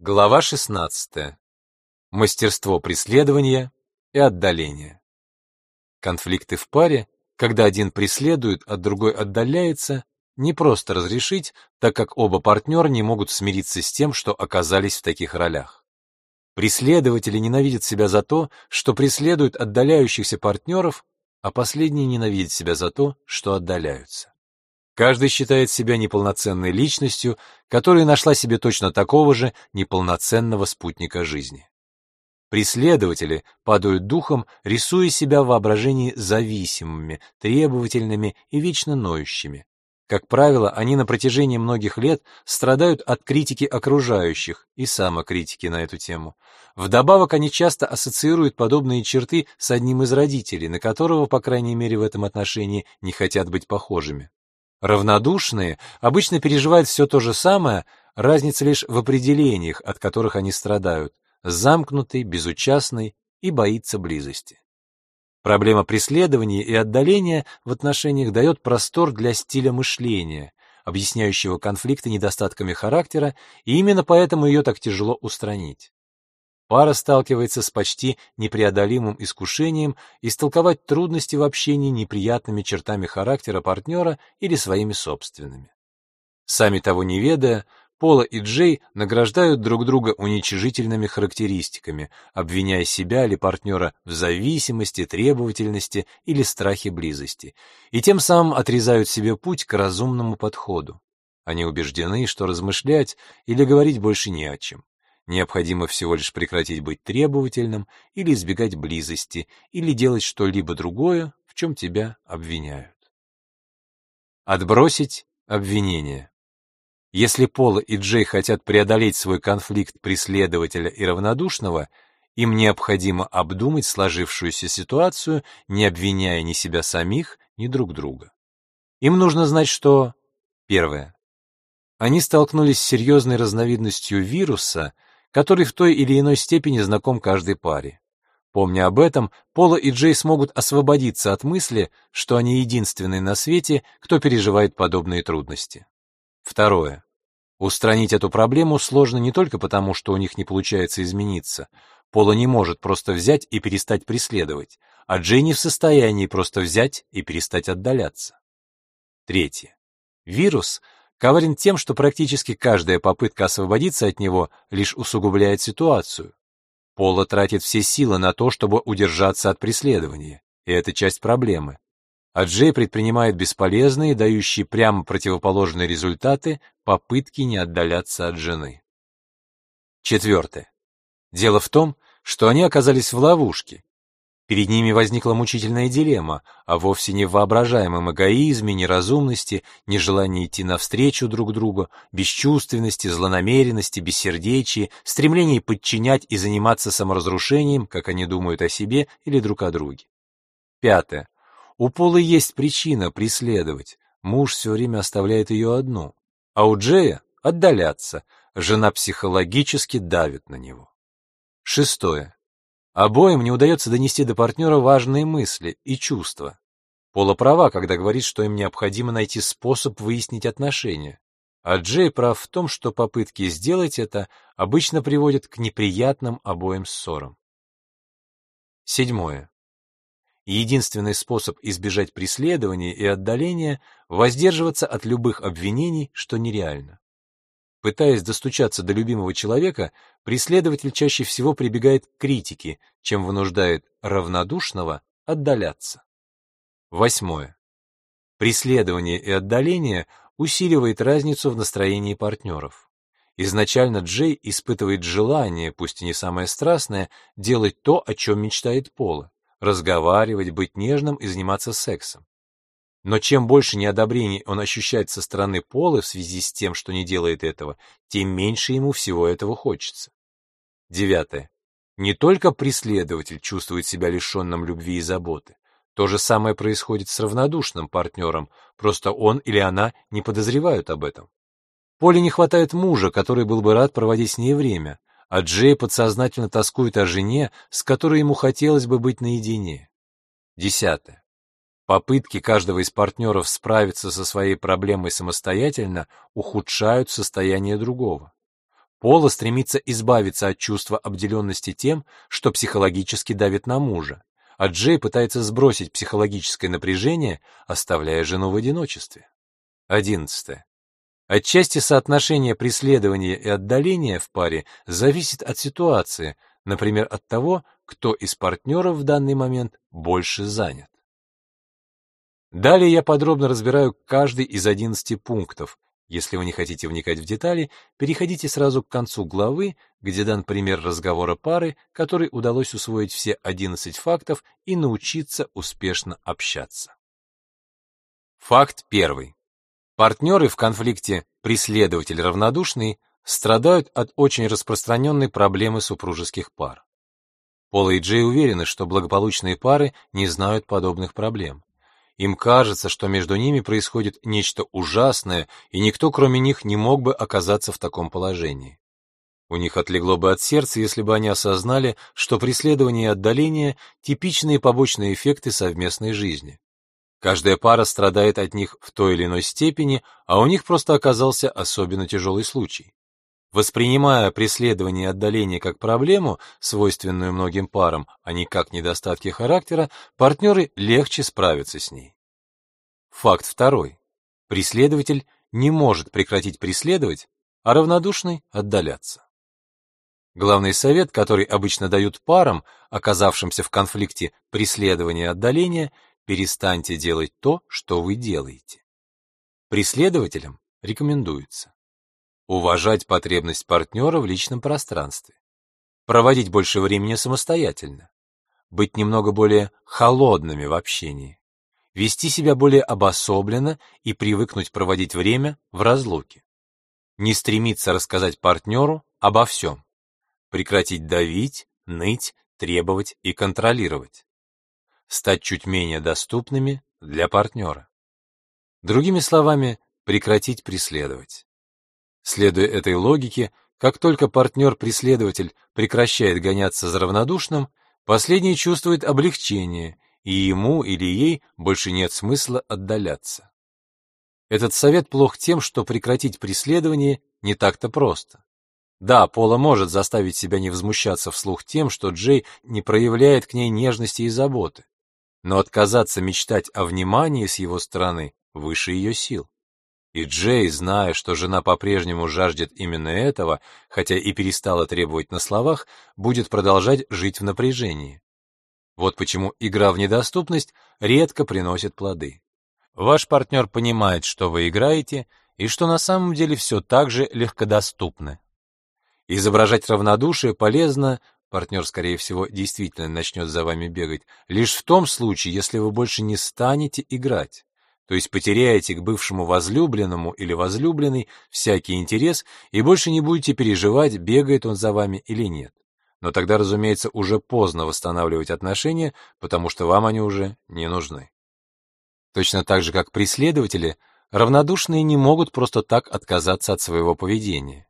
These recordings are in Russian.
Глава 16. Мастерство преследования и отдаления. Конфликты в паре, когда один преследует, а другой отдаляется, не просто разрешить, так как оба партнера не могут смириться с тем, что оказались в таких ролях. Преследователи ненавидят себя за то, что преследуют отдаляющихся партнеров, а последние ненавидят себя за то, что отдаляются. Каждый считает себя неполноценной личностью, которая нашла себе точно такого же неполноценного спутника жизни. Преследователи падают духом, рисуя себя в воображении зависимыми, требовательными и вечно ноющими. Как правило, они на протяжении многих лет страдают от критики окружающих и самокритики на эту тему. Вдобавок они часто ассоциируют подобные черты с одним из родителей, на которого, по крайней мере, в этом отношении не хотят быть похожими. Равнодушные обычно переживают все то же самое, разница лишь в определениях, от которых они страдают, замкнутый, безучастный и боится близости. Проблема преследования и отдаления в отношениях дает простор для стиля мышления, объясняющего конфликты недостатками характера, и именно поэтому ее так тяжело устранить. Пара сталкивается с почти непреодолимым искушением истолковать трудности в общении неприятными чертами характера партнера или своими собственными. Сами того не ведая, Пола и Джей награждают друг друга уничижительными характеристиками, обвиняя себя или партнера в зависимости, требовательности или страхе близости, и тем самым отрезают себе путь к разумному подходу. Они убеждены, что размышлять или говорить больше не о чем. Необходимо всего лишь прекратить быть требовательным или избегать близости, или делать что-либо другое, в чем тебя обвиняют. Отбросить обвинение. Если Пола и Джей хотят преодолеть свой конфликт преследователя и равнодушного, им необходимо обдумать сложившуюся ситуацию, не обвиняя ни себя самих, ни друг друга. Им нужно знать, что... Первое. Они столкнулись с серьезной разновидностью вируса — который в той или иной степени знаком каждой паре. Помня об этом, Пола и Джей смогут освободиться от мысли, что они единственные на свете, кто переживает подобные трудности. Второе. Устранить эту проблему сложно не только потому, что у них не получается измениться. Пола не может просто взять и перестать преследовать, а Джей не в состоянии просто взять и перестать отдаляться. Третье. Вирус — коварен тем, что практически каждая попытка освободиться от него лишь усугубляет ситуацию. Пола тратит все силы на то, чтобы удержаться от преследования, и это часть проблемы. А Джей предпринимает бесполезные, дающие прямо противоположные результаты, попытки не отдаляться от жены. Четвертое. Дело в том, что они оказались в ловушке, Перед ними возникла мучительная дилемма, а вовсе не в воображаемом эгоизме, неразумности, нежелании идти навстречу друг другу, бесчувственности, злонамеренности, бессердечии, стремлении подчинять и заниматься саморазрушением, как они думают о себе или друг о друге. Пятое. У Полы есть причина преследовать. Муж все время оставляет ее одну. А у Джея — отдаляться. Жена психологически давит на него. Шестое. Обоим не удается донести до партнера важные мысли и чувства. Пола права, когда говорит, что им необходимо найти способ выяснить отношения. А Джей прав в том, что попытки сделать это обычно приводят к неприятным обоим ссорам. Седьмое. Единственный способ избежать преследования и отдаления — воздерживаться от любых обвинений, что нереально. Пытаясь достучаться до любимого человека, преследователь чаще всего прибегает к критике, чем вынуждает равнодушного отдаляться. Восьмое. Преследование и отдаление усиливает разницу в настроении партнеров. Изначально Джей испытывает желание, пусть и не самое страстное, делать то, о чем мечтает Пола, разговаривать, быть нежным и заниматься сексом. Но чем больше неодобрений он ощущает со стороны Полы в связи с тем, что не делает этого, тем меньше ему всего этого хочется. Девятое. Не только преследователь чувствует себя лишенным любви и заботы. То же самое происходит с равнодушным партнером, просто он или она не подозревают об этом. Поле не хватает мужа, который был бы рад проводить с ней время, а Джей подсознательно тоскует о жене, с которой ему хотелось бы быть наедине. Десятое. Попытки каждого из партнеров справиться со своей проблемой самостоятельно ухудшают состояние другого. Пола стремится избавиться от чувства обделенности тем, что психологически давит на мужа, а Джей пытается сбросить психологическое напряжение, оставляя жену в одиночестве. 11. Отчасти соотношение преследования и отдаления в паре зависит от ситуации, например, от того, кто из партнеров в данный момент больше занят. Далее я подробно разбираю каждый из 11 пунктов. Если вы не хотите вникать в детали, переходите сразу к концу главы, где дан пример разговора пары, которой удалось усвоить все 11 фактов и научиться успешно общаться. Факт первый. Партнеры в конфликте преследователь-равнодушный страдают от очень распространенной проблемы супружеских пар. Пола и Джей уверены, что благополучные пары не знают подобных проблем. Им кажется, что между ними происходит нечто ужасное, и никто, кроме них, не мог бы оказаться в таком положении. У них отлегло бы от сердца, если бы они осознали, что преследование и отдаление — типичные побочные эффекты совместной жизни. Каждая пара страдает от них в той или иной степени, а у них просто оказался особенно тяжелый случай. Воспринимая преследование и отдаление как проблему, свойственную многим парам, а не как недостатки характера, партнеры легче справятся с ней. Факт второй. Преследователь не может прекратить преследовать, а равнодушный — отдаляться. Главный совет, который обычно дают парам, оказавшимся в конфликте преследования и отдаления, Перестаньте делать то, что вы делаете. Преследователям рекомендуется уважать потребность партнера в личном пространстве, проводить больше времени самостоятельно, быть немного более холодными в общении, вести себя более обособленно и привыкнуть проводить время в разлуке, не стремиться рассказать партнеру обо всем, прекратить давить, ныть, требовать и контролировать, стать чуть менее доступными для партнера. Другими словами, прекратить преследовать. Следуя этой логике, как только партнер-преследователь прекращает гоняться за равнодушным, последний чувствует облегчение, и ему или ей больше нет смысла отдаляться. Этот совет плох тем, что прекратить преследование не так-то просто. Да, Пола может заставить себя не возмущаться вслух тем, что Джей не проявляет к ней нежности и заботы но отказаться мечтать о внимании с его стороны выше ее сил. И Джей, зная, что жена по-прежнему жаждет именно этого, хотя и перестала требовать на словах, будет продолжать жить в напряжении. Вот почему игра в недоступность редко приносит плоды. Ваш партнер понимает, что вы играете, и что на самом деле все так же легкодоступно. Изображать равнодушие полезно партнер, скорее всего, действительно начнет за вами бегать, лишь в том случае, если вы больше не станете играть, то есть потеряете к бывшему возлюбленному или возлюбленной всякий интерес и больше не будете переживать, бегает он за вами или нет. Но тогда, разумеется, уже поздно восстанавливать отношения, потому что вам они уже не нужны. Точно так же, как преследователи, равнодушные не могут просто так отказаться от своего поведения.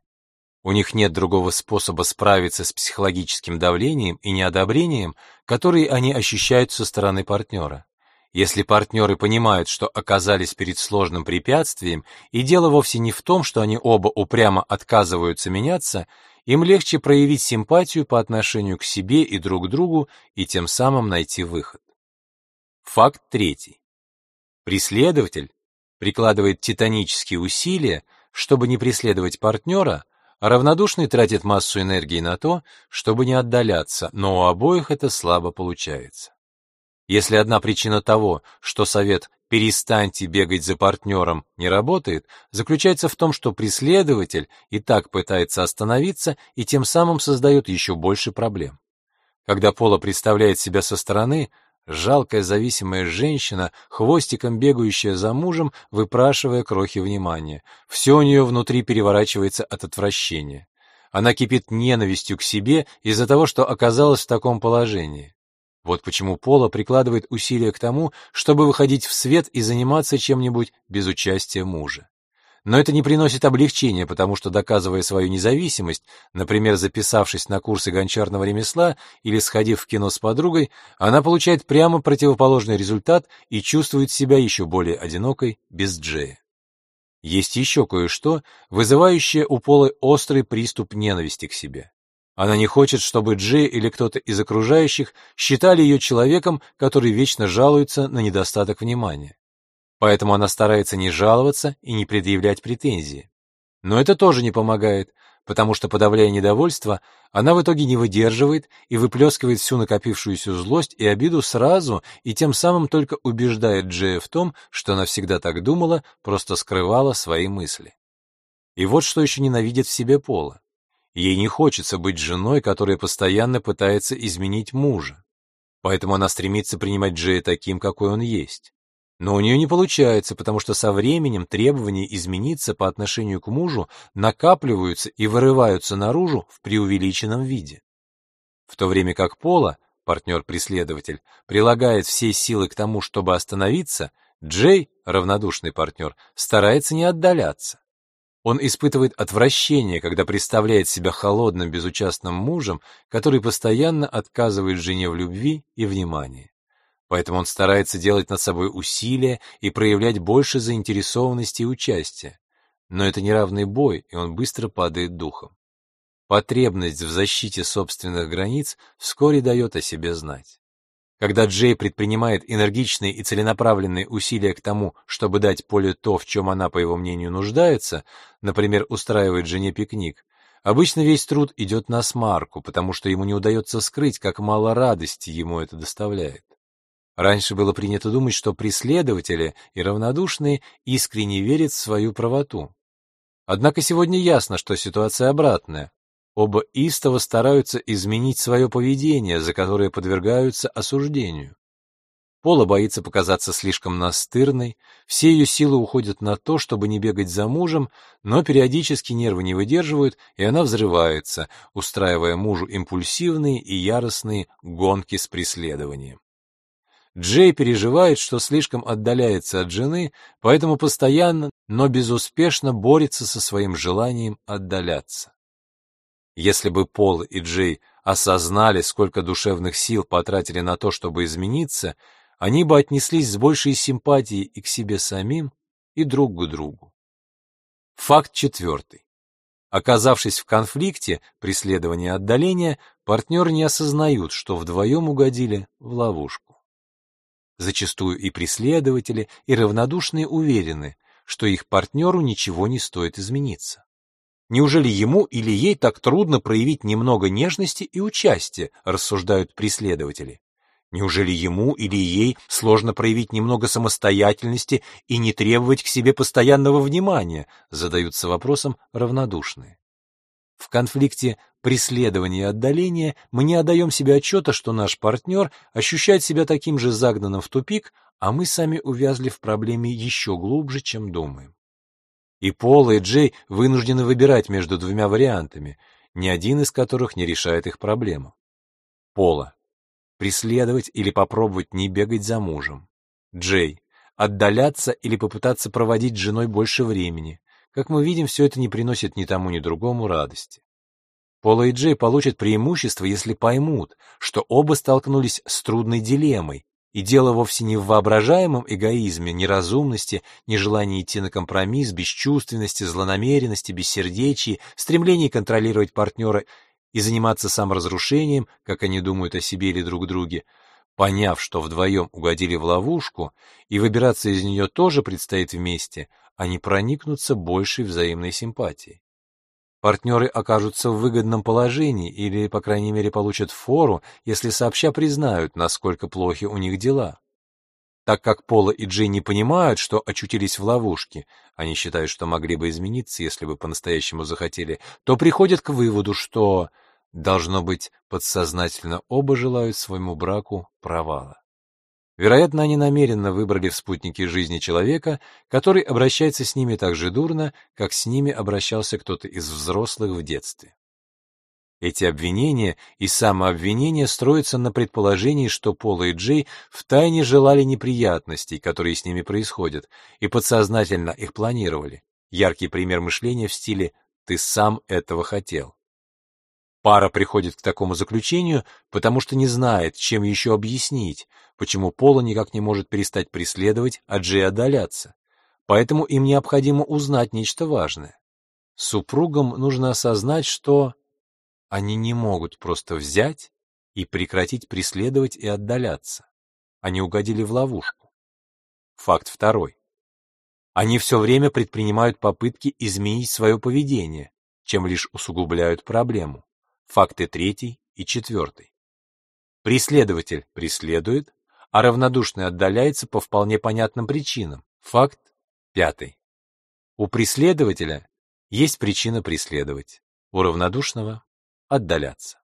У них нет другого способа справиться с психологическим давлением и неодобрением, которые они ощущают со стороны партнера. Если партнеры понимают, что оказались перед сложным препятствием, и дело вовсе не в том, что они оба упрямо отказываются меняться, им легче проявить симпатию по отношению к себе и друг другу и тем самым найти выход. Факт третий. Преследователь прикладывает титанические усилия, чтобы не преследовать партнера, а равнодушный тратит массу энергии на то, чтобы не отдаляться, но у обоих это слабо получается. Если одна причина того, что совет «перестаньте бегать за партнером» не работает, заключается в том, что преследователь и так пытается остановиться и тем самым создает еще больше проблем. Когда Пола представляет себя со стороны, Жалкая зависимая женщина, хвостиком бегающая за мужем, выпрашивая крохи внимания. Все у нее внутри переворачивается от отвращения. Она кипит ненавистью к себе из-за того, что оказалась в таком положении. Вот почему Пола прикладывает усилия к тому, чтобы выходить в свет и заниматься чем-нибудь без участия мужа. Но это не приносит облегчения, потому что, доказывая свою независимость, например, записавшись на курсы гончарного ремесла или сходив в кино с подругой, она получает прямо противоположный результат и чувствует себя еще более одинокой без Джея. Есть еще кое-что, вызывающее у Полы острый приступ ненависти к себе. Она не хочет, чтобы Джей или кто-то из окружающих считали ее человеком, который вечно жалуется на недостаток внимания. Поэтому она старается не жаловаться и не предъявлять претензии. Но это тоже не помогает, потому что, подавляя недовольство, она в итоге не выдерживает и выплескивает всю накопившуюся злость и обиду сразу, и тем самым только убеждает Джея в том, что она всегда так думала, просто скрывала свои мысли. И вот что еще ненавидит в себе Пола. Ей не хочется быть женой, которая постоянно пытается изменить мужа. Поэтому она стремится принимать Джея таким, какой он есть. Но у нее не получается, потому что со временем требования измениться по отношению к мужу накапливаются и вырываются наружу в преувеличенном виде. В то время как Пола, партнер-преследователь, прилагает все силы к тому, чтобы остановиться, Джей, равнодушный партнер, старается не отдаляться. Он испытывает отвращение, когда представляет себя холодным, безучастным мужем, который постоянно отказывает жене в любви и внимании. Поэтому он старается делать над собой усилия и проявлять больше заинтересованности и участия. Но это неравный бой, и он быстро падает духом. Потребность в защите собственных границ вскоре дает о себе знать. Когда Джей предпринимает энергичные и целенаправленные усилия к тому, чтобы дать Поле то, в чем она, по его мнению, нуждается, например, устраивает жене пикник, обычно весь труд идет на смарку, потому что ему не удается скрыть, как мало радости ему это доставляет. Раньше было принято думать, что преследователи и равнодушные искренне верят в свою правоту. Однако сегодня ясно, что ситуация обратная. Оба истово стараются изменить свое поведение, за которое подвергаются осуждению. Пола боится показаться слишком настырной, все ее силы уходят на то, чтобы не бегать за мужем, но периодически нервы не выдерживают, и она взрывается, устраивая мужу импульсивные и яростные гонки с преследованием. Джей переживает, что слишком отдаляется от жены, поэтому постоянно, но безуспешно борется со своим желанием отдаляться. Если бы Пол и Джей осознали, сколько душевных сил потратили на то, чтобы измениться, они бы отнеслись с большей симпатией и к себе самим, и друг к другу. Факт четвертый. Оказавшись в конфликте, преследования отдаления, партнеры не осознают, что вдвоем угодили в ловушку. Зачастую и преследователи, и равнодушные уверены, что их партнеру ничего не стоит измениться. Неужели ему или ей так трудно проявить немного нежности и участия, рассуждают преследователи? Неужели ему или ей сложно проявить немного самостоятельности и не требовать к себе постоянного внимания, задаются вопросом равнодушные. В конфликте преследования и отдаления мы не отдаем себе отчета, что наш партнер ощущает себя таким же загнанным в тупик, а мы сами увязли в проблеме еще глубже, чем думаем. И Пол, и Джей вынуждены выбирать между двумя вариантами, ни один из которых не решает их проблему. Пола. Преследовать или попробовать не бегать за мужем. Джей. Отдаляться или попытаться проводить с женой больше времени. Как мы видим, все это не приносит ни тому, ни другому радости. Пола и Джей получат преимущество, если поймут, что оба столкнулись с трудной дилеммой, и дело вовсе не в воображаемом эгоизме, неразумности, нежелании идти на компромисс, бесчувственности, злонамеренности, бессердечии, стремлении контролировать партнера и заниматься саморазрушением, как они думают о себе или друг друге, Поняв, что вдвоем угодили в ловушку, и выбираться из нее тоже предстоит вместе, они проникнутся большей взаимной симпатией. Партнеры окажутся в выгодном положении или, по крайней мере, получат фору, если сообща признают, насколько плохи у них дела. Так как Пола и Джей не понимают, что очутились в ловушке, они считают, что могли бы измениться, если бы по-настоящему захотели, то приходят к выводу, что Должно быть, подсознательно оба желают своему браку провала. Вероятно, они намеренно выбрали в спутнике жизни человека, который обращается с ними так же дурно, как с ними обращался кто-то из взрослых в детстве. Эти обвинения и самообвинения строятся на предположении, что Пола и Джей втайне желали неприятностей, которые с ними происходят, и подсознательно их планировали. Яркий пример мышления в стиле «ты сам этого хотел». Пара приходит к такому заключению, потому что не знает, чем еще объяснить, почему Пола никак не может перестать преследовать, а Джей отдаляться. поэтому им необходимо узнать нечто важное. Супругам нужно осознать, что они не могут просто взять и прекратить преследовать и отдаляться. Они угодили в ловушку. Факт второй. Они все время предпринимают попытки изменить свое поведение, чем лишь усугубляют проблему. Факты третий и четвертый. Преследователь преследует, а равнодушный отдаляется по вполне понятным причинам. Факт пятый. У преследователя есть причина преследовать, у равнодушного — отдаляться.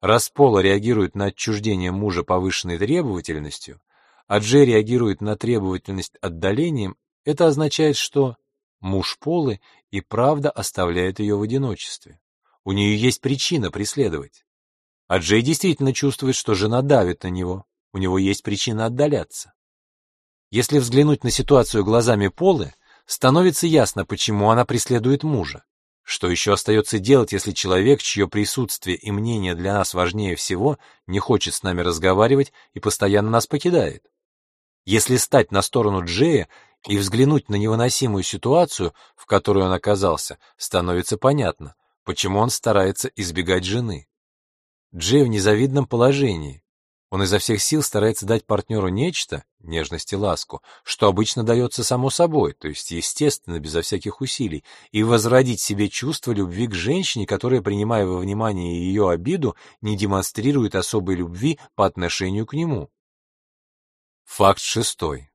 Раз Пола реагирует на отчуждение мужа повышенной требовательностью, а Джей реагирует на требовательность отдалением, это означает, что муж Полы и правда оставляет ее в одиночестве. У нее есть причина преследовать. А Джей действительно чувствует, что жена давит на него. У него есть причина отдаляться. Если взглянуть на ситуацию глазами Полы, становится ясно, почему она преследует мужа. Что еще остается делать, если человек, чье присутствие и мнение для нас важнее всего, не хочет с нами разговаривать и постоянно нас покидает? Если стать на сторону Джея и взглянуть на невыносимую ситуацию, в которой он оказался, становится понятно, почему он старается избегать жены. Джей в незавидном положении. Он изо всех сил старается дать партнеру нечто, нежность и ласку, что обычно дается само собой, то есть естественно, безо всяких усилий, и возродить себе чувство любви к женщине, которая, принимая во внимание ее обиду, не демонстрирует особой любви по отношению к нему. Факт шестой.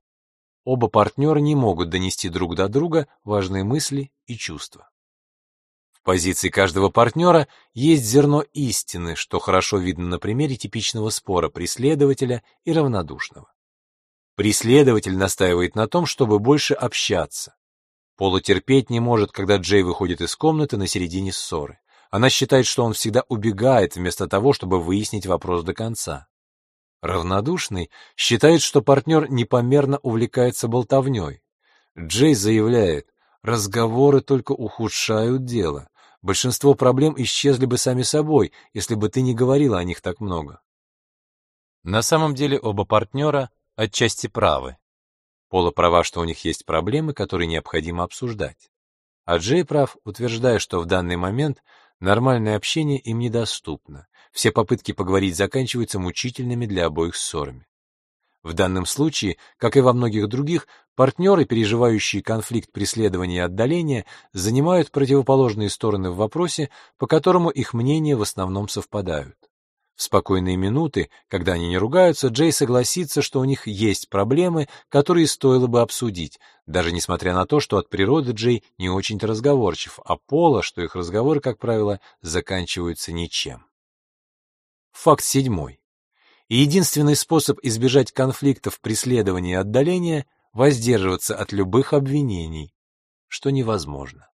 Оба партнера не могут донести друг до друга важные мысли и чувства. В позиции каждого партнера есть зерно истины, что хорошо видно на примере типичного спора преследователя и равнодушного. Преследователь настаивает на том, чтобы больше общаться. Пола терпеть не может, когда Джей выходит из комнаты на середине ссоры. Она считает, что он всегда убегает вместо того, чтобы выяснить вопрос до конца. Равнодушный считает, что партнер непомерно увлекается болтовней. Джей заявляет, разговоры только ухудшают дело. Большинство проблем исчезли бы сами собой, если бы ты не говорила о них так много. На самом деле оба партнера отчасти правы. Пола права, что у них есть проблемы, которые необходимо обсуждать. А Джей прав, утверждая, что в данный момент нормальное общение им недоступно. Все попытки поговорить заканчиваются мучительными для обоих ссорами. В данном случае, как и во многих других, партнеры, переживающие конфликт преследования и отдаления, занимают противоположные стороны в вопросе, по которому их мнения в основном совпадают. В спокойные минуты, когда они не ругаются, Джей согласится, что у них есть проблемы, которые стоило бы обсудить, даже несмотря на то, что от природы Джей не очень-то разговорчив, а Пола, что их разговоры, как правило, заканчиваются ничем. Факт седьмой. И единственный способ избежать конфликтов, преследования и отдаления — воздерживаться от любых обвинений, что невозможно.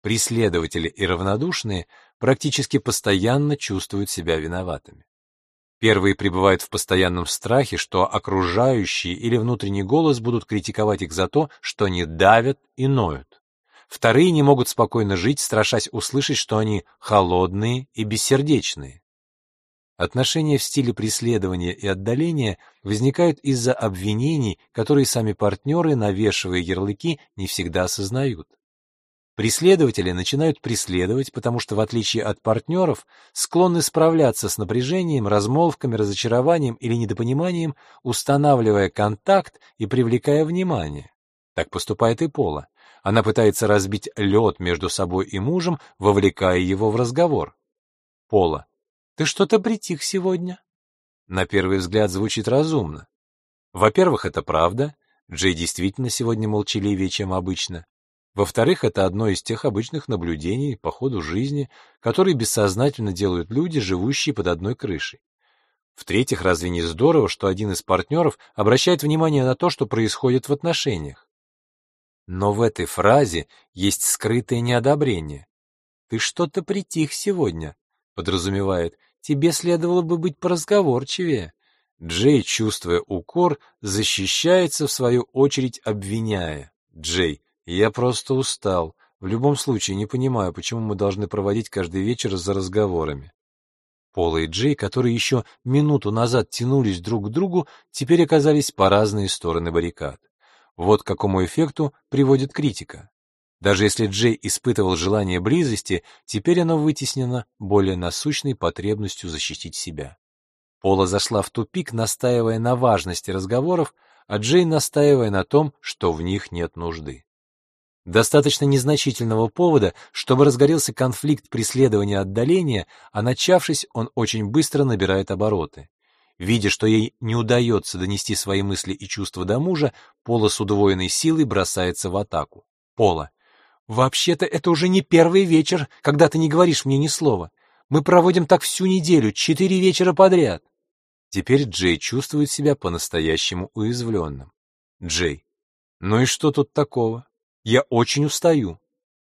Преследователи и равнодушные практически постоянно чувствуют себя виноватыми. Первые пребывают в постоянном страхе, что окружающие или внутренний голос будут критиковать их за то, что они давят и ноют. Вторые не могут спокойно жить, страшась услышать, что они холодные и бессердечные. Отношения в стиле преследования и отдаления возникают из-за обвинений, которые сами партнеры, навешивая ярлыки, не всегда осознают. Преследователи начинают преследовать, потому что, в отличие от партнеров, склонны справляться с напряжением, размолвками, разочарованием или недопониманием, устанавливая контакт и привлекая внимание. Так поступает и Пола. Она пытается разбить лед между собой и мужем, вовлекая его в разговор. Пола. Ты что-то притих сегодня. На первый взгляд звучит разумно. Во-первых, это правда. Джей действительно сегодня молчаливее, чем обычно. Во-вторых, это одно из тех обычных наблюдений по ходу жизни, которые бессознательно делают люди, живущие под одной крышей. В-третьих, разве не здорово, что один из партнеров обращает внимание на то, что происходит в отношениях? Но в этой фразе есть скрытое неодобрение. Ты что-то притих сегодня подразумевает, тебе следовало бы быть поразговорчивее. Джей, чувствуя укор, защищается, в свою очередь обвиняя. Джей, я просто устал. В любом случае, не понимаю, почему мы должны проводить каждый вечер за разговорами. Пола и Джей, которые еще минуту назад тянулись друг к другу, теперь оказались по разные стороны баррикад. Вот к какому эффекту приводит критика. Даже если Джей испытывал желание близости, теперь оно вытеснено более насущной потребностью защитить себя. Пола зашла в тупик, настаивая на важности разговоров, а Джей настаивая на том, что в них нет нужды. Достаточно незначительного повода, чтобы разгорелся конфликт преследования отдаления, а начавшись, он очень быстро набирает обороты. Видя, что ей не удается донести свои мысли и чувства до мужа, Пола с удвоенной силой бросается в атаку. Пола. «Вообще-то это уже не первый вечер, когда ты не говоришь мне ни слова. Мы проводим так всю неделю, четыре вечера подряд». Теперь Джей чувствует себя по-настоящему уязвленным. Джей. «Ну и что тут такого? Я очень устаю.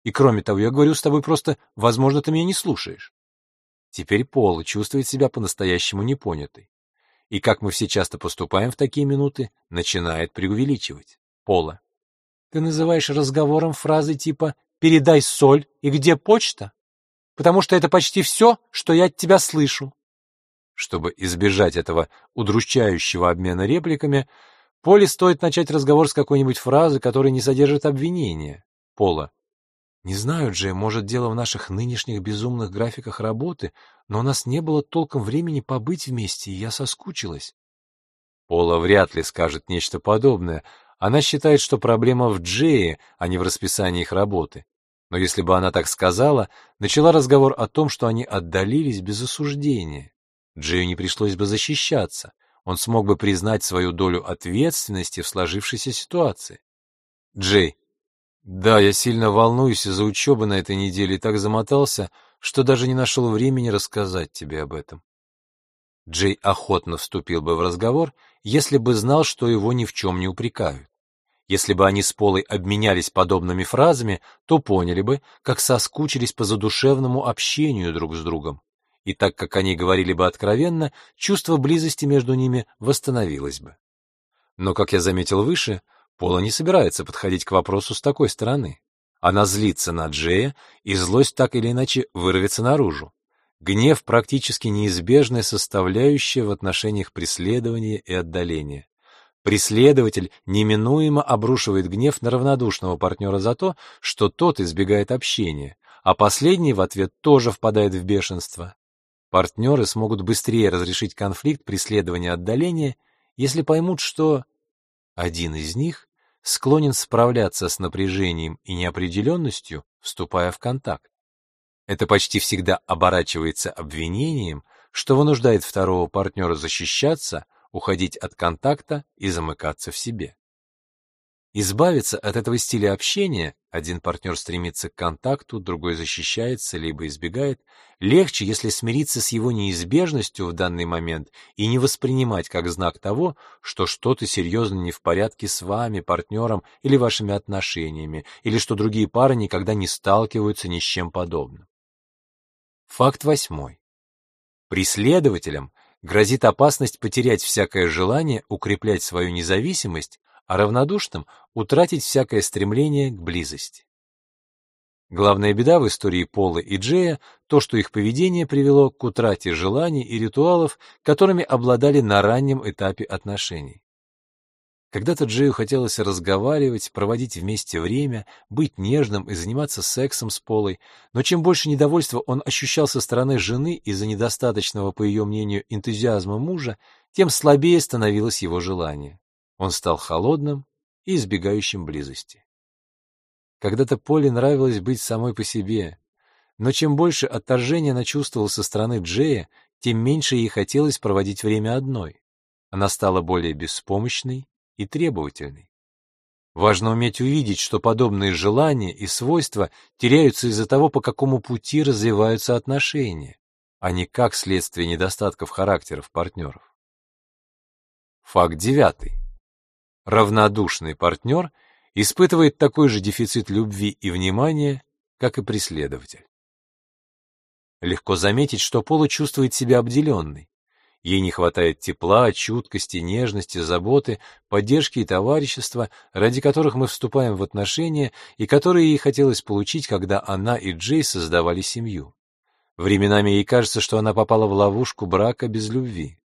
И кроме того, я говорю с тобой просто, возможно, ты меня не слушаешь». Теперь Пола чувствует себя по-настоящему непонятой и, как мы все часто поступаем в такие минуты, начинает преувеличивать. Пола. Ты называешь разговором фразы типа «передай соль» и «где почта?» Потому что это почти все, что я от тебя слышу. Чтобы избежать этого удручающего обмена репликами, Поле стоит начать разговор с какой-нибудь фразы, которая не содержит обвинения. Пола. Не знаю, Джей, может, дело в наших нынешних безумных графиках работы, но у нас не было толком времени побыть вместе, и я соскучилась. Пола вряд ли скажет нечто подобное. Она считает, что проблема в Джее, а не в расписании их работы. Но если бы она так сказала, начала разговор о том, что они отдалились без осуждения. Джею не пришлось бы защищаться. Он смог бы признать свою долю ответственности в сложившейся ситуации. Джей, да, я сильно волнуюсь из-за учебы на этой неделе и так замотался, что даже не нашел времени рассказать тебе об этом. Джей охотно вступил бы в разговор, если бы знал, что его ни в чем не упрекают. Если бы они с Полой обменялись подобными фразами, то поняли бы, как соскучились по задушевному общению друг с другом. И так как они говорили бы откровенно, чувство близости между ними восстановилось бы. Но, как я заметил выше, Пола не собирается подходить к вопросу с такой стороны. Она злится на Джея, и злость так или иначе вырвется наружу. Гнев практически неизбежная составляющая в отношениях преследования и отдаления. Преследователь неминуемо обрушивает гнев на равнодушного партнера за то, что тот избегает общения, а последний в ответ тоже впадает в бешенство. Партнеры смогут быстрее разрешить конфликт преследования-отдаления, если поймут, что один из них склонен справляться с напряжением и неопределенностью, вступая в контакт. Это почти всегда оборачивается обвинением, что вынуждает второго партнера защищаться, уходить от контакта и замыкаться в себе. Избавиться от этого стиля общения, один партнер стремится к контакту, другой защищается либо избегает, легче, если смириться с его неизбежностью в данный момент и не воспринимать как знак того, что что-то серьезно не в порядке с вами, партнером или вашими отношениями, или что другие пары никогда не сталкиваются ни с чем подобным. Факт восьмой. Преследователям грозит опасность потерять всякое желание укреплять свою независимость а равнодушным утратить всякое стремление к близости. Главная беда в истории Пола и Джея — то, что их поведение привело к утрате желаний и ритуалов, которыми обладали на раннем этапе отношений. Когда-то Джею хотелось разговаривать, проводить вместе время, быть нежным и заниматься сексом с Полой, но чем больше недовольства он ощущал со стороны жены из-за недостаточного, по ее мнению, энтузиазма мужа, тем слабее становилось его желание. Он стал холодным и избегающим близости. Когда-то Поле нравилось быть самой по себе, но чем больше отторжения она чувствовала со стороны Джея, тем меньше ей хотелось проводить время одной. Она стала более беспомощной и требовательной. Важно уметь увидеть, что подобные желания и свойства теряются из-за того, по какому пути развиваются отношения, а не как следствие недостатков характеров партнеров. Факт девятый. Равнодушный партнер испытывает такой же дефицит любви и внимания, как и преследователь. Легко заметить, что Пола чувствует себя обделенной. Ей не хватает тепла, чуткости, нежности, заботы, поддержки и товарищества, ради которых мы вступаем в отношения и которые ей хотелось получить, когда она и Джей создавали семью. Временами ей кажется, что она попала в ловушку брака без любви.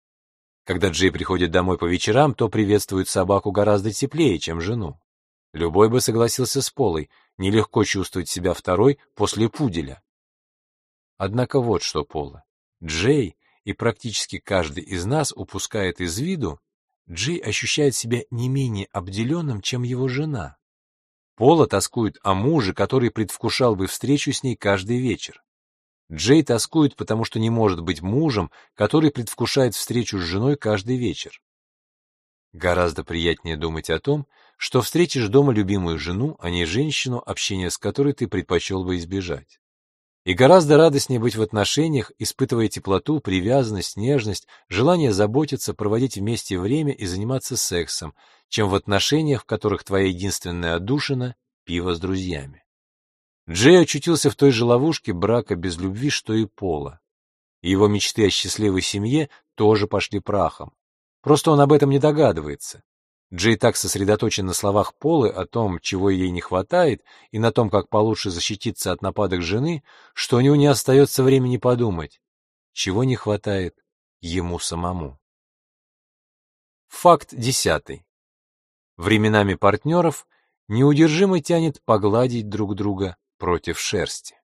Когда Джей приходит домой по вечерам, то приветствует собаку гораздо теплее, чем жену. Любой бы согласился с Полой, нелегко чувствовать себя второй после пуделя. Однако вот что, Пола. Джей и практически каждый из нас упускает из виду, Джей ощущает себя не менее обделенным, чем его жена. Пола тоскует о муже, который предвкушал бы встречу с ней каждый вечер. Джей тоскует, потому что не может быть мужем, который предвкушает встречу с женой каждый вечер. Гораздо приятнее думать о том, что встретишь дома любимую жену, а не женщину, общение с которой ты предпочел бы избежать. И гораздо радостнее быть в отношениях, испытывая теплоту, привязанность, нежность, желание заботиться, проводить вместе время и заниматься сексом, чем в отношениях, в которых твоя единственная отдушина — пиво с друзьями. Джей очутился в той же ловушке брака без любви, что и Пола. Его мечты о счастливой семье тоже пошли прахом. Просто он об этом не догадывается. Джей так сосредоточен на словах Полы о том, чего ей не хватает, и на том, как получше защититься от нападок жены, что у него не остается времени подумать, чего не хватает ему самому. Факт десятый. Временами партнеров неудержимо тянет погладить друг друга против шерсти.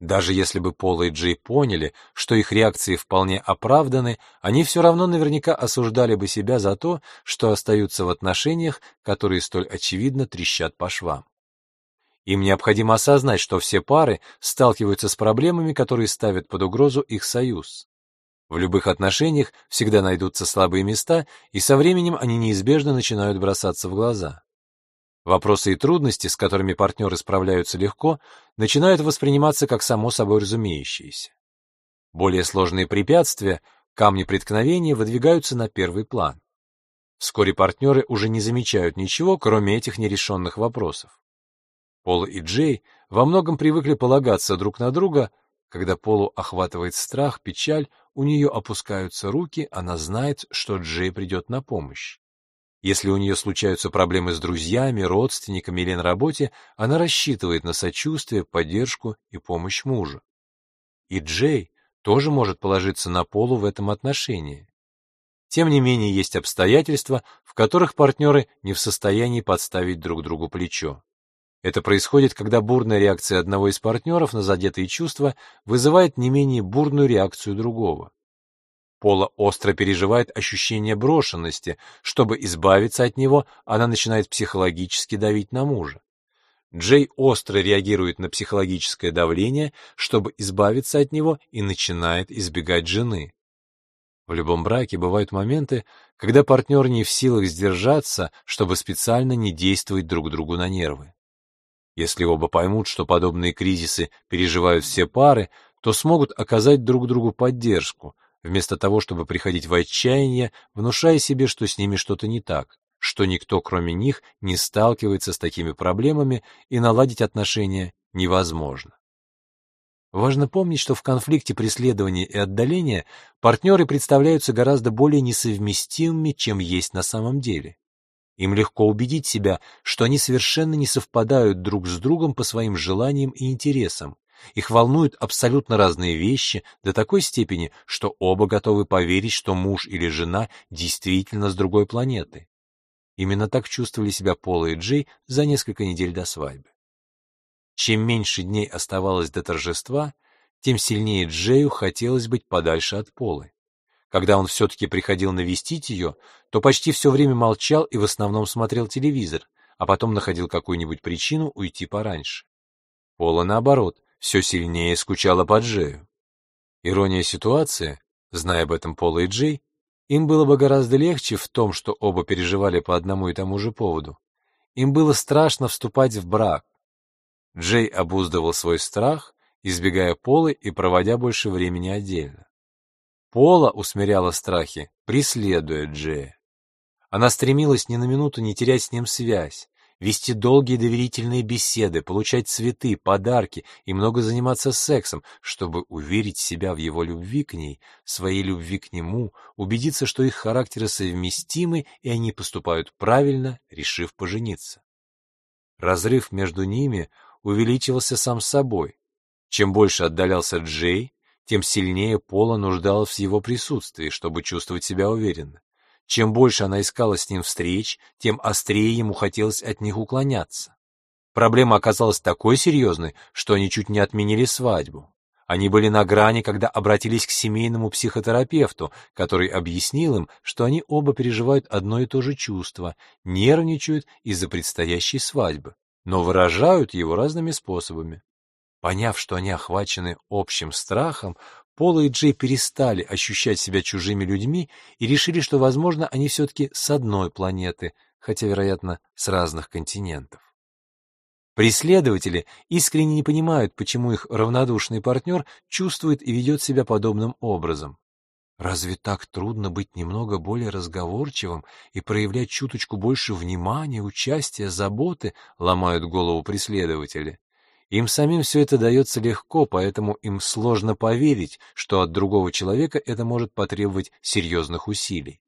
Даже если бы Пола и Джей поняли, что их реакции вполне оправданы, они все равно наверняка осуждали бы себя за то, что остаются в отношениях, которые столь очевидно трещат по швам. Им необходимо осознать, что все пары сталкиваются с проблемами, которые ставят под угрозу их союз. В любых отношениях всегда найдутся слабые места, и со временем они неизбежно начинают бросаться в глаза. Вопросы и трудности, с которыми партнеры справляются легко, начинают восприниматься как само собой разумеющиеся. Более сложные препятствия, камни преткновения выдвигаются на первый план. Вскоре партнеры уже не замечают ничего, кроме этих нерешенных вопросов. Пол и Джей во многом привыкли полагаться друг на друга, когда Полу охватывает страх, печаль, у нее опускаются руки, она знает, что Джей придет на помощь. Если у нее случаются проблемы с друзьями, родственниками или на работе, она рассчитывает на сочувствие, поддержку и помощь мужа. И Джей тоже может положиться на Полу в этом отношении. Тем не менее, есть обстоятельства, в которых партнеры не в состоянии подставить друг другу плечо. Это происходит, когда бурная реакция одного из партнеров на задетые чувства вызывает не менее бурную реакцию другого. Пола остро переживает ощущение брошенности. Чтобы избавиться от него, она начинает психологически давить на мужа. Джей остро реагирует на психологическое давление, чтобы избавиться от него, и начинает избегать жены. В любом браке бывают моменты, когда партнер не в силах сдержаться, чтобы специально не действовать друг другу на нервы. Если оба поймут, что подобные кризисы переживают все пары, то смогут оказать друг другу поддержку, вместо того, чтобы приходить в отчаяние, внушая себе, что с ними что-то не так, что никто, кроме них, не сталкивается с такими проблемами и наладить отношения невозможно. Важно помнить, что в конфликте преследования и отдаления партнеры представляются гораздо более несовместимыми, чем есть на самом деле. Им легко убедить себя, что они совершенно не совпадают друг с другом по своим желаниям и интересам, их волнуют абсолютно разные вещи до такой степени, что оба готовы поверить, что муж или жена действительно с другой планеты. Именно так чувствовали себя Пола и Джей за несколько недель до свадьбы. Чем меньше дней оставалось до торжества, тем сильнее Джею хотелось быть подальше от Полы. Когда он все-таки приходил навестить ее, то почти все время молчал и в основном смотрел телевизор, а потом находил какую-нибудь причину уйти пораньше. Пола, наоборот, все сильнее скучала по Джею. Ирония ситуации, зная об этом Пола и Джей, им было бы гораздо легче в том, что оба переживали по одному и тому же поводу. Им было страшно вступать в брак. Джей обуздывал свой страх, избегая Полы и проводя больше времени отдельно. Пола усмиряла страхи, преследуя Джея. Она стремилась ни на минуту не терять с ним связь, вести долгие доверительные беседы, получать цветы, подарки и много заниматься сексом, чтобы уверить себя в его любви к ней, своей любви к нему, убедиться, что их характеры совместимы и они поступают правильно, решив пожениться. Разрыв между ними увеличивался сам собой. Чем больше отдалялся Джей, тем сильнее Пола нуждалась в его присутствии, чтобы чувствовать себя уверенно. Чем больше она искала с ним встреч, тем острее ему хотелось от них уклоняться. Проблема оказалась такой серьезной, что они чуть не отменили свадьбу. Они были на грани, когда обратились к семейному психотерапевту, который объяснил им, что они оба переживают одно и то же чувство, нервничают из-за предстоящей свадьбы, но выражают его разными способами. Поняв, что они охвачены общим страхом, Пола и Джей перестали ощущать себя чужими людьми и решили, что, возможно, они все-таки с одной планеты, хотя, вероятно, с разных континентов. Преследователи искренне не понимают, почему их равнодушный партнер чувствует и ведет себя подобным образом. Разве так трудно быть немного более разговорчивым и проявлять чуточку больше внимания, участия, заботы, ломают голову преследователи. Им самим все это дается легко, поэтому им сложно поверить, что от другого человека это может потребовать серьезных усилий.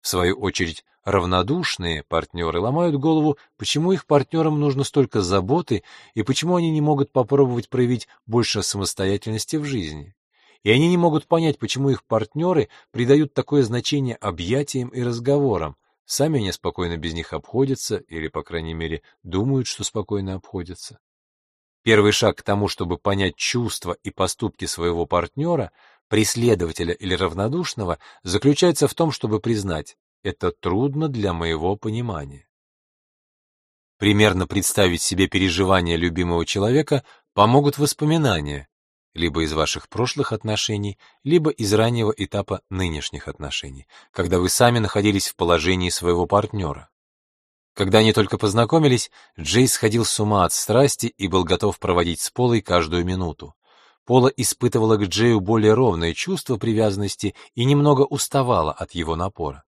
В свою очередь, равнодушные партнеры ломают голову, почему их партнерам нужно столько заботы и почему они не могут попробовать проявить больше самостоятельности в жизни. И они не могут понять, почему их партнеры придают такое значение объятиям и разговорам. Сами они спокойно без них обходятся, или, по крайней мере, думают, что спокойно обходятся. Первый шаг к тому, чтобы понять чувства и поступки своего партнера, преследователя или равнодушного заключается в том, чтобы признать, это трудно для моего понимания. Примерно представить себе переживания любимого человека помогут воспоминания, либо из ваших прошлых отношений, либо из раннего этапа нынешних отношений, когда вы сами находились в положении своего партнера. Когда они только познакомились, Джей сходил с ума от страсти и был готов проводить с Полой каждую минуту. Пола испытывала к Джею более ровное чувство привязанности и немного уставала от его напора.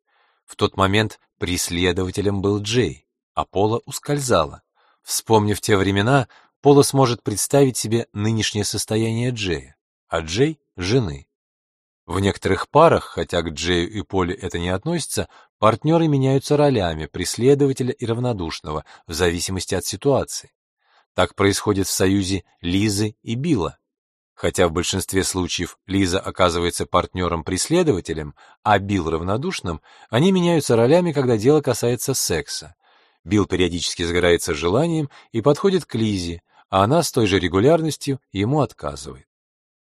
В тот момент преследователем был Джей, а Пола ускользала. Вспомнив те времена, Пола сможет представить себе нынешнее состояние Джея, а Джей — жены. В некоторых парах, хотя к Джею и Поле это не относится, партнеры меняются ролями преследователя и равнодушного в зависимости от ситуации. Так происходит в союзе Лизы и Билла. Хотя в большинстве случаев Лиза оказывается партнером-преследователем, а Билл равнодушным, они меняются ролями, когда дело касается секса. Билл периодически сгорается желанием и подходит к Лизе, а она с той же регулярностью ему отказывает.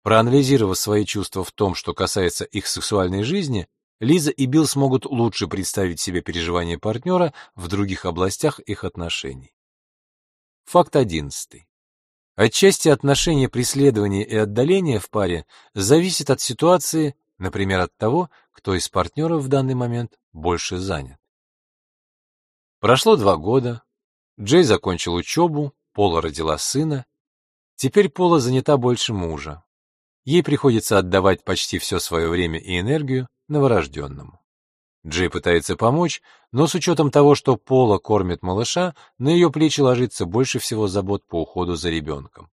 Проанализировав свои чувства в том, что касается их сексуальной жизни, Лиза и Билл смогут лучше представить себе переживания партнера в других областях их отношений. Факт одиннадцатый. Отчасти отношение преследования и отдаления в паре зависит от ситуации, например, от того, кто из партнеров в данный момент больше занят. Прошло два года, Джей закончил учебу, Пола родила сына. Теперь Пола занята больше мужа. Ей приходится отдавать почти все свое время и энергию новорожденному. Джей пытается помочь, но с учетом того, что Пола кормит малыша, на ее плечи ложится больше всего забот по уходу за ребенком.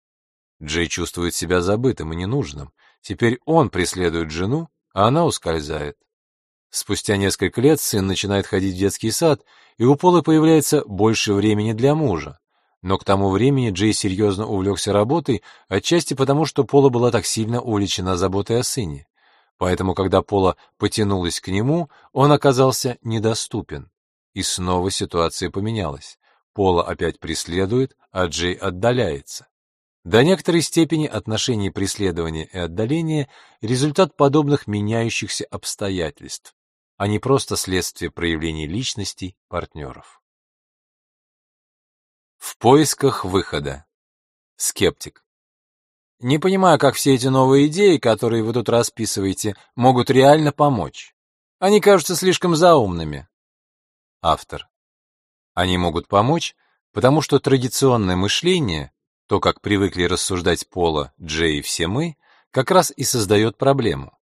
Джей чувствует себя забытым и ненужным. Теперь он преследует жену, а она ускользает. Спустя несколько лет сын начинает ходить в детский сад, и у Полы появляется больше времени для мужа. Но к тому времени Джей серьезно увлекся работой, отчасти потому, что Пола была так сильно увлечена заботой о сыне. Поэтому, когда Пола потянулась к нему, он оказался недоступен. И снова ситуация поменялась. Пола опять преследует, а Джей отдаляется. До некоторой степени отношения преследования и отдаления — результат подобных меняющихся обстоятельств, а не просто следствие проявлений личностей партнеров. В поисках выхода. Скептик. Не понимаю, как все эти новые идеи, которые вы тут расписываете, могут реально помочь. Они кажутся слишком заумными. Автор. Они могут помочь, потому что традиционное мышление, то, как привыкли рассуждать Пола, Джей и все мы, как раз и создает проблему.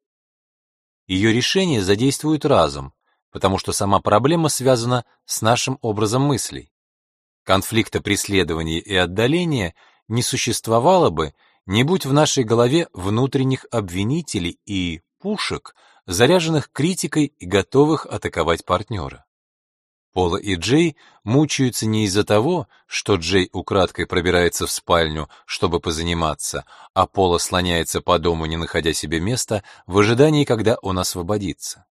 Ее решение задействует разум, потому что сама проблема связана с нашим образом мыслей. Конфликта преследования и отдаления не существовало бы, не будь в нашей голове внутренних обвинителей и пушек, заряженных критикой и готовых атаковать партнера. Пола и Джей мучаются не из-за того, что Джей украдкой пробирается в спальню, чтобы позаниматься, а Пола слоняется по дому, не находя себе места, в ожидании, когда он освободится.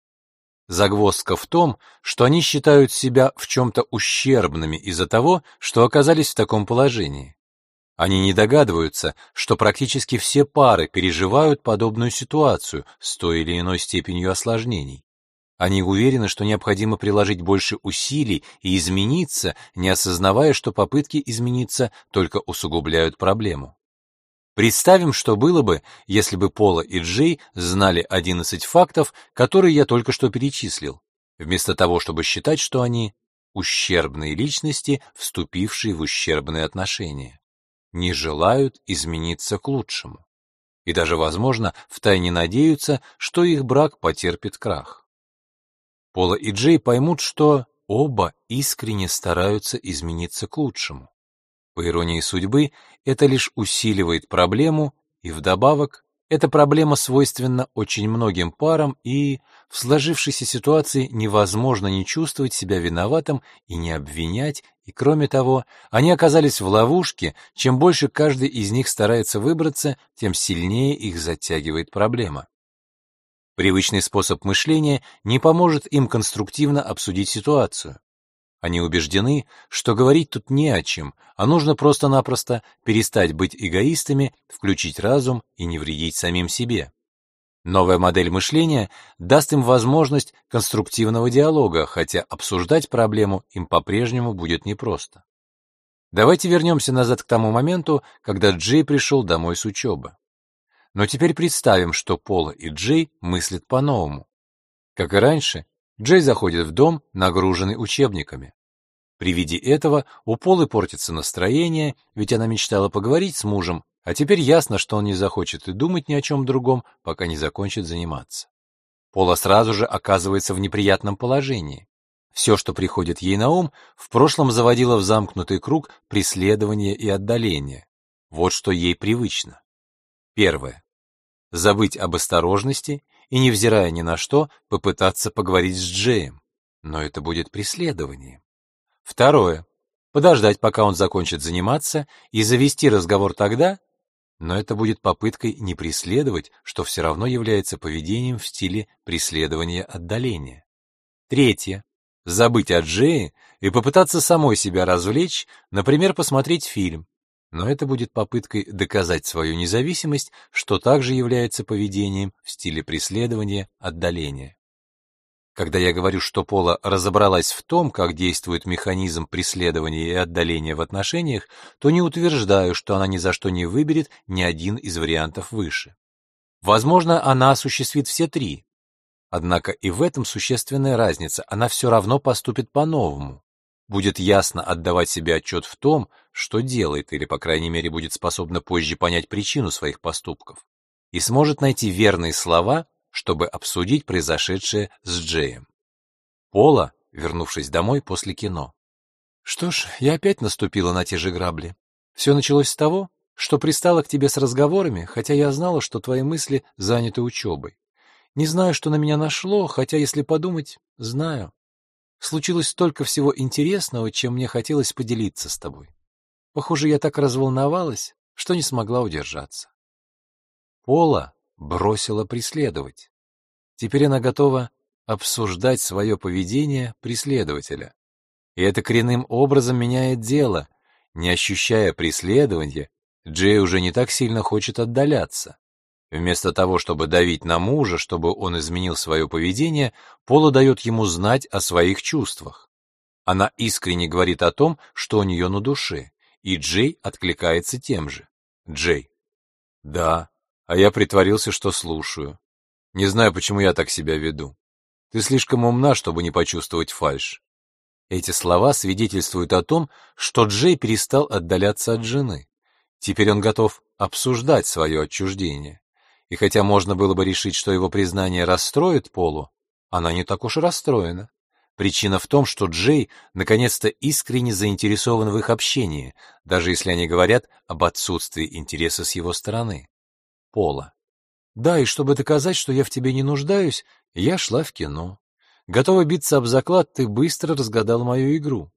Загвоздка в том, что они считают себя в чем-то ущербными из-за того, что оказались в таком положении. Они не догадываются, что практически все пары переживают подобную ситуацию с той или иной степенью осложнений. Они уверены, что необходимо приложить больше усилий и измениться, не осознавая, что попытки измениться только усугубляют проблему. Представим, что было бы, если бы Пола и Джей знали 11 фактов, которые я только что перечислил, вместо того, чтобы считать, что они ущербные личности, вступившие в ущербные отношения, не желают измениться к лучшему. И даже, возможно, втайне надеются, что их брак потерпит крах. Пола и Джей поймут, что оба искренне стараются измениться к лучшему. По иронии судьбы, это лишь усиливает проблему, и вдобавок, эта проблема свойственна очень многим парам, и в сложившейся ситуации невозможно не чувствовать себя виноватым и не обвинять, и кроме того, они оказались в ловушке, чем больше каждый из них старается выбраться, тем сильнее их затягивает проблема. Привычный способ мышления не поможет им конструктивно обсудить ситуацию. Они убеждены, что говорить тут не о чем, а нужно просто-напросто перестать быть эгоистами, включить разум и не вредить самим себе. Новая модель мышления даст им возможность конструктивного диалога, хотя обсуждать проблему им по-прежнему будет непросто. Давайте вернемся назад к тому моменту, когда Джей пришел домой с учебы. Но теперь представим, что Пола и Джей мыслят по-новому. Как и раньше, Джей заходит в дом, нагруженный учебниками. При виде этого у Полы портится настроение, ведь она мечтала поговорить с мужем, а теперь ясно, что он не захочет и думать ни о чем другом, пока не закончит заниматься. Пола сразу же оказывается в неприятном положении. Все, что приходит ей на ум, в прошлом заводило в замкнутый круг преследования и отдаления. Вот что ей привычно. Первое забыть об осторожности и, невзирая ни на что, попытаться поговорить с Джеем. Но это будет преследование. Второе. Подождать, пока он закончит заниматься, и завести разговор тогда, но это будет попыткой не преследовать, что все равно является поведением в стиле преследования отдаления. Третье. Забыть о Джее и попытаться самой себя развлечь, например, посмотреть фильм, но это будет попыткой доказать свою независимость, что также является поведением в стиле преследования, отдаления. Когда я говорю, что Пола разобралась в том, как действует механизм преследования и отдаления в отношениях, то не утверждаю, что она ни за что не выберет ни один из вариантов выше. Возможно, она осуществит все три. Однако и в этом существенная разница, она все равно поступит по-новому будет ясно отдавать себе отчет в том, что делает, или, по крайней мере, будет способна позже понять причину своих поступков, и сможет найти верные слова, чтобы обсудить произошедшее с Джеем. Пола, вернувшись домой после кино. Что ж, я опять наступила на те же грабли. Все началось с того, что пристала к тебе с разговорами, хотя я знала, что твои мысли заняты учебой. Не знаю, что на меня нашло, хотя, если подумать, знаю. Случилось столько всего интересного, чем мне хотелось поделиться с тобой. Похоже, я так разволновалась, что не смогла удержаться. Пола бросила преследовать. Теперь она готова обсуждать свое поведение преследователя. И это коренным образом меняет дело. Не ощущая преследования, Джей уже не так сильно хочет отдаляться. Вместо того, чтобы давить на мужа, чтобы он изменил свое поведение, Пола дает ему знать о своих чувствах. Она искренне говорит о том, что у нее на душе, и Джей откликается тем же. Джей. Да, а я притворился, что слушаю. Не знаю, почему я так себя веду. Ты слишком умна, чтобы не почувствовать фальшь. Эти слова свидетельствуют о том, что Джей перестал отдаляться от жены. Теперь он готов обсуждать свое отчуждение. И хотя можно было бы решить, что его признание расстроит Полу, она не так уж и расстроена. Причина в том, что Джей наконец-то искренне заинтересован в их общении, даже если они говорят об отсутствии интереса с его стороны. Пола. Да, и чтобы доказать, что я в тебе не нуждаюсь, я шла в кино. Готова биться об заклад, ты быстро разгадал мою игру.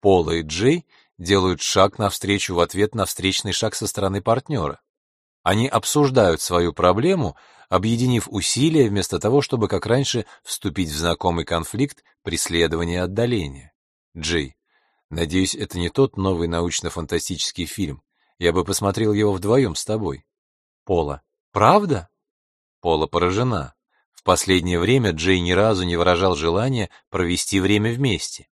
Пола и Джей делают шаг навстречу в ответ на встречный шаг со стороны партнера. Они обсуждают свою проблему, объединив усилия вместо того, чтобы, как раньше, вступить в знакомый конфликт преследования и отдаления. Джей, надеюсь, это не тот новый научно-фантастический фильм. Я бы посмотрел его вдвоем с тобой. Пола. Правда? Пола поражена. В последнее время Джей ни разу не выражал желания провести время вместе.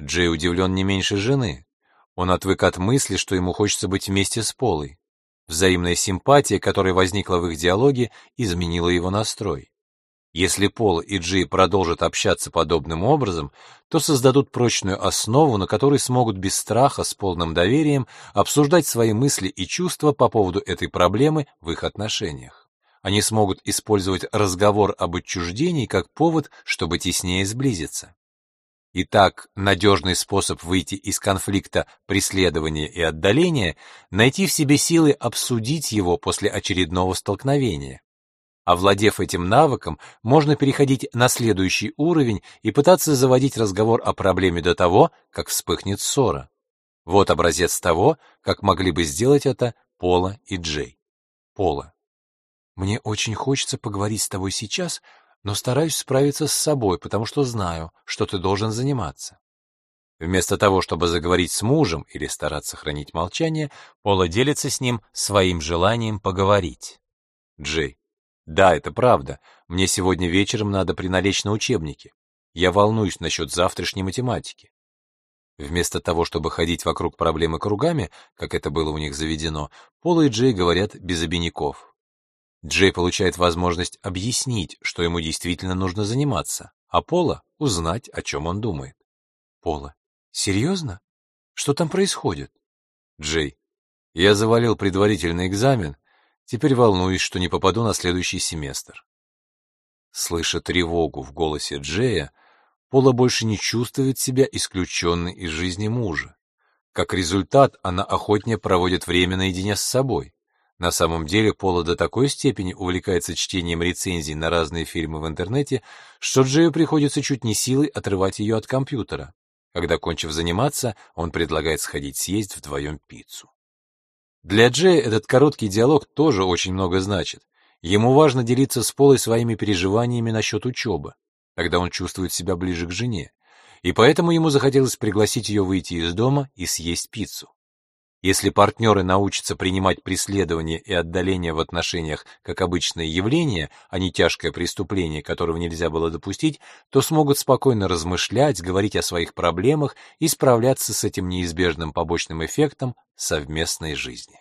Джей удивлен не меньше жены. Он отвык от мысли, что ему хочется быть вместе с Полой. Взаимная симпатия, которая возникла в их диалоге, изменила его настрой. Если Пол и Джи продолжат общаться подобным образом, то создадут прочную основу, на которой смогут без страха, с полным доверием обсуждать свои мысли и чувства по поводу этой проблемы в их отношениях. Они смогут использовать разговор об отчуждении как повод, чтобы теснее сблизиться. Итак, надежный способ выйти из конфликта преследования и отдаления — найти в себе силы обсудить его после очередного столкновения. Овладев этим навыком, можно переходить на следующий уровень и пытаться заводить разговор о проблеме до того, как вспыхнет ссора. Вот образец того, как могли бы сделать это Пола и Джей. Пола. Мне очень хочется поговорить с тобой сейчас, но стараюсь справиться с собой, потому что знаю, что ты должен заниматься. Вместо того, чтобы заговорить с мужем или стараться хранить молчание, Пола делится с ним своим желанием поговорить. Джей. Да, это правда. Мне сегодня вечером надо приналечь на учебники. Я волнуюсь насчет завтрашней математики. Вместо того, чтобы ходить вокруг проблемы кругами, как это было у них заведено, Пола и Джей говорят без обиняков. Джей получает возможность объяснить, что ему действительно нужно заниматься, а Пола — узнать, о чем он думает. Пола. Серьезно? Что там происходит? Джей. Я завалил предварительный экзамен, теперь волнуюсь, что не попаду на следующий семестр. Слыша тревогу в голосе Джея, Пола больше не чувствует себя исключенной из жизни мужа. Как результат, она охотнее проводит время наедине с собой. На самом деле Пола до такой степени увлекается чтением рецензий на разные фильмы в интернете, что Джею приходится чуть не силой отрывать ее от компьютера. Когда, кончив заниматься, он предлагает сходить съесть вдвоем пиццу. Для Джея этот короткий диалог тоже очень много значит. Ему важно делиться с Полой своими переживаниями насчет учебы. Тогда он чувствует себя ближе к жене. И поэтому ему захотелось пригласить ее выйти из дома и съесть пиццу. Если партнеры научатся принимать преследование и отдаление в отношениях как обычное явление, а не тяжкое преступление, которого нельзя было допустить, то смогут спокойно размышлять, говорить о своих проблемах и справляться с этим неизбежным побочным эффектом совместной жизни.